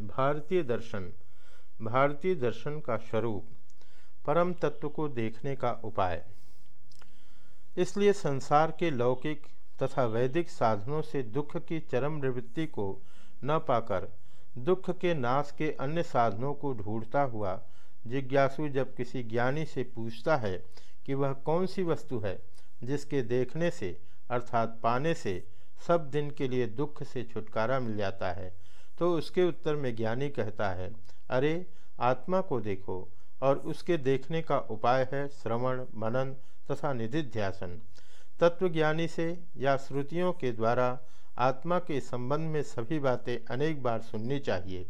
भारतीय दर्शन भारतीय दर्शन का स्वरूप, परम तत्व को देखने का उपाय। इसलिए संसार के लौकिक तथा वैदिक साधनों से दुख की चरम निवृत्ति को न पाकर, दुख के नाश के अन्य साधनों को ढूंढता हुआ जिज्ञासु जब किसी ज्ञानी से पूछता है कि वह कौन सी वस्तु है जिसके देखने से अर्थात पाने से सब दिन के लिए दुख से छुटकारा मिल जाता है तो उसके उत्तर में ज्ञानी कहता है, अरे, आत्मा को देखो, और उसके देखने का उपाय है श्रवण, मनन तथा निधिध्यासन। तत्वज्ञानी से या श्रुतियों के द्वारा आत्मा के संबंध में सभी बातें अनेक बार सुननी चाहिए।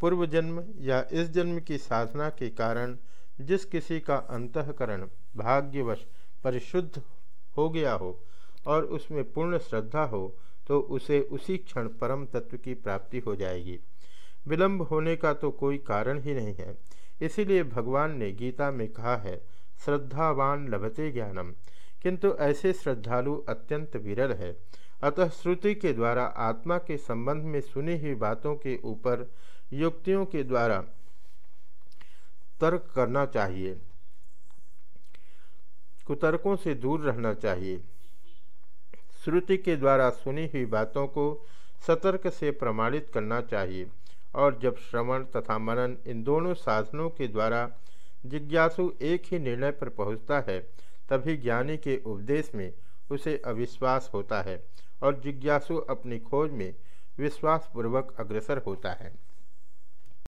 पूर्व जन्म या इस जन्म की साधना के कारण जिस किसी का अंतकरण भाग्यवश परिशुद्ध हो गया हो और उसमें पूर्ण श्रद्धा हो तो उसे उसी क्षण परम तत्व की प्राप्ति हो जाएगी। विलंब होने का तो कोई कारण ही नहीं है। इसीलिए भगवान ने गीता में कहा है, श्रद्धावान लभते ज्ञानम। किंतु ऐसे श्रद्धालु अत्यंत विरल है। अतः श्रुति के द्वारा, आत्मा के संबंध में सुनी हुई बातों के ऊपर युक्तियों के द्वारा तर्क करना चाहिए। कुतर्कों से दूर रहना चाहिए। श्रुति के द्वारा सुनी हुई बातों को सतर्क से प्रमाणित करना चाहिए और जब श्रवण तथा मनन इन दोनों साधनों के द्वारा जिज्ञासु एक ही निर्णय पर पहुँचता है, तभी ज्ञानी के उपदेश में उसे अविश्वास होता है और जिज्ञासु अपनी खोज में विश्वासपूर्वक अग्रसर होता है।